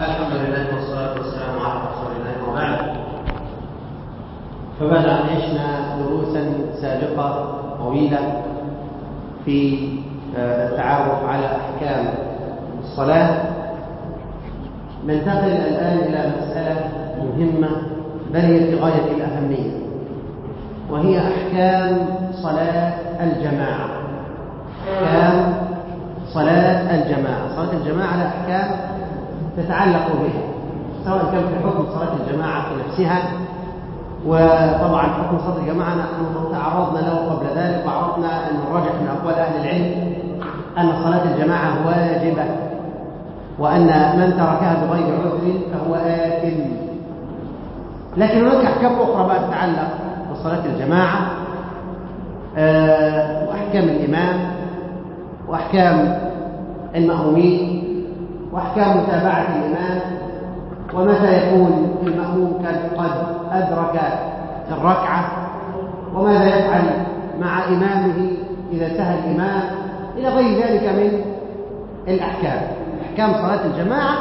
الحمد لله والصلاة والسلام على رسول الله وبعد. فبعد أن عشنا دروسا سابقة طويلة في التعرف على أحكام الصلاة ننتقل الآن إلى مسألة مهمة بل هي في غاية الأهمية وهي أحكام صلاة الجماعة. أحكام صلاة الجماعة. صلاة الجماعة لها أحكام تتعلق بها سواء كان في حكم صلاة الجماعة في نفسها وطبعا حكم صلاة الجماعة نحن تعرضنا له قبل ذلك وعرفنا أن الراجح من أقوال أهل العلم أن صلاة الجماعة واجبة وأن من تركها بغير عذر فهو آثم. لكن هناك أحكام أخرى بقى تتعلق بصلاة الجماعة وأحكام الإمام وأحكام المأمومين. وأحكام متابعة الإمام ومتى يكون المأموم قد أدرك الركعة وماذا يفعل مع إمامه إذا سهى الإمام إلى غير ذلك من الأحكام. أحكام صلاة الجماعة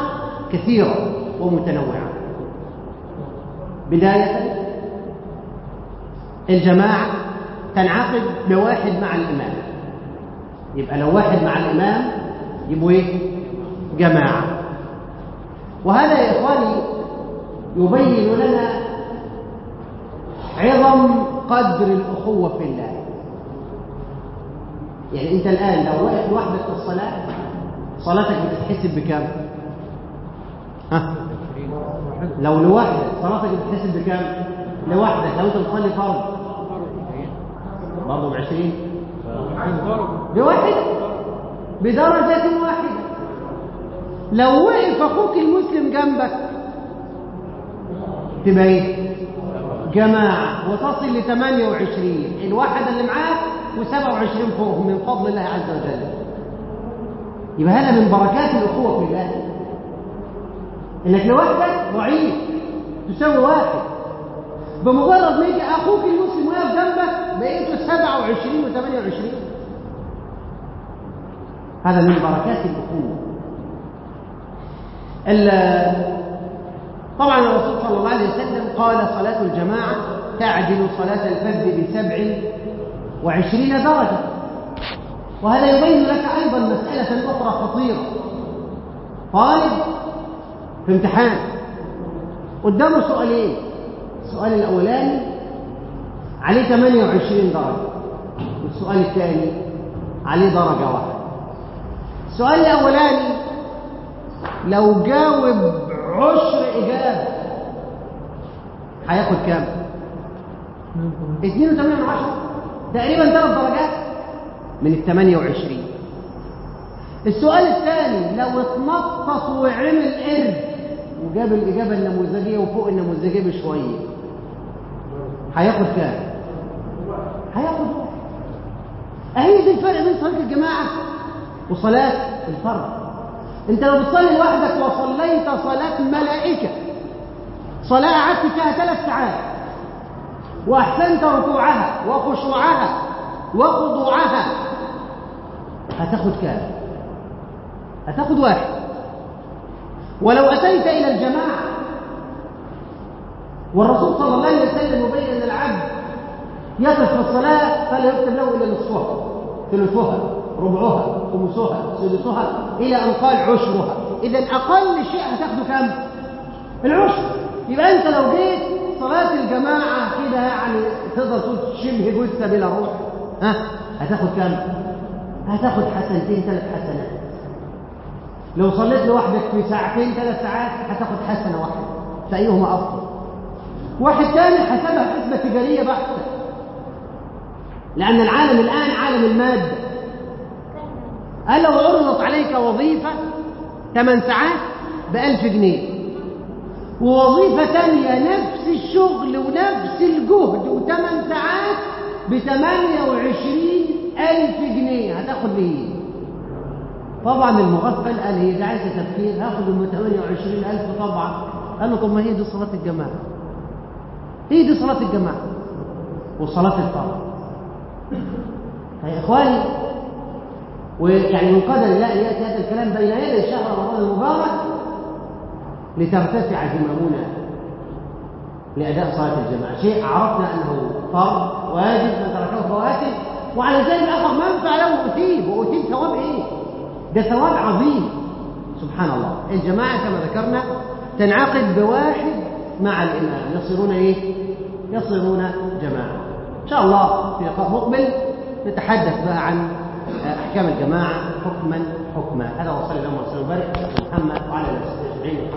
كثيرة ومتنوعة. بداية الجماعة تنعقد بواحد مع الإمام. يبقى لو واحد مع الإمام يبقوا إيه؟ جماعة. وهذا يا إخواني يبين لنا عظم قدر الأخوة في الله. يعني أنت الآن لو واقف لوحدك في الصلاة صلاتك بتتحسب بكام؟ ها؟ لو لوحدك صلاتك بتتحسب بكام؟ لوحدك لو أنت بتصلي فرض برضه ب 20 بواحد؟ بدرجة واحدة. لو وقف أخوك المسلم جنبك تبقى إيه؟ جماعة وتصل ل 28 الواحد اللي معاك و27 فوقهم من فضل الله عز وجل. يبقى هذا من بركات الأخوة في الله إنك لوحدك ضعيف تساوي واحد. بمجرد ما يجي أخوك المسلم واقف جنبك بقيته 27 و28 هذا من بركات الأخوة. طبعا الرسول صلى الله عليه وسلم قال صلاة الجماعة تعدل صلاة الفرد بسبع وعشرين درجة. وهذا يبين لك أيضا مسألة أخرى خطيرة. طالب في امتحان. قدامه سؤالين. السؤال الأولاني عليه 28 درجة. والسؤال الثاني عليه درجة واحدة. السؤال الأولاني لو جاوب عشر إجابة هياخد كام؟ 2 من عشرة تقريبا ثلاث درجات من ال 28 السؤال الثاني لو اتنطط وعمل قرد وجاب الإجابة النموذجية وفوق النموذجية بشوية هياخد كام؟ هياخد أهي دي الفرق بين صلاة الجماعة وصلاة الفرد انت لو بتصلي لوحدك وصليت صلاة ملائكة صلاة قعدت فيها ثلاث ساعات وأحسنت ركوعها وخشوعها وخضوعها هتاخد كام؟ هتاخد واحد ولو أتيت إلى الجماعة والرسول صلى الله عليه وسلم يبين أن العبد يقف في الصلاة فلا يكتب له إلا نصفها ثلثها ربعها خمسها سدسها إلى أن قال عشرها. إذا أقل شيء هتاخده كم؟ العشر. يبقى أنت لو جيت صلاة الجماعة كده يعني تقدر تقول شبه جثة بلا روح. ها؟ هتاخد كم؟ هتاخد حسنتين ثلاث حسنات. لو صليت لوحدك في ساعتين ثلاث ساعات هتاخد حسنة واحدة. فأيهما أفضل. واحد ثاني حسبها حسبة تجارية بحتة. لأن العالم الآن عالم المادة. قال لو عرضت عليك وظيفة 8 ساعات بألف جنيه؟ ووظيفة ثانية نفس الشغل ونفس الجهد وثمان ساعات بثمانية وعشرين ألف جنيه. هتاخد ليه طبعا المغفل قال هي دي عايزة تفكير هاخد ال 28 ألف طبعا. قال له طب ما هي دي صلاة الجماعة. هي دي صلاة الجماعة. وصلاة الفرض يا إخواني ويعني من قدر الله يأتي هذا الكلام بين يدي شهر رمضان المبارك لترتفع هممنا لأداء صلاة الجماعة. شيء عرفنا أنه فرض واجب من تركه فواتب وعلى ذلك الآخر من فعله أثيب وأثيب ثواب إيه؟ ده ثواب عظيم. سبحان الله. الجماعة كما ذكرنا تنعقد بواحد مع الإمام. يصيرون إيه؟ يصيرون جماعة. إن شاء الله في لقاء مقبل نتحدث بقى عن أحكام الجماعة حكما حكما. هذا وصلى الله وسلم. وبارك على محمد وعلى آله وصحبه أجمعين.